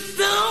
you don't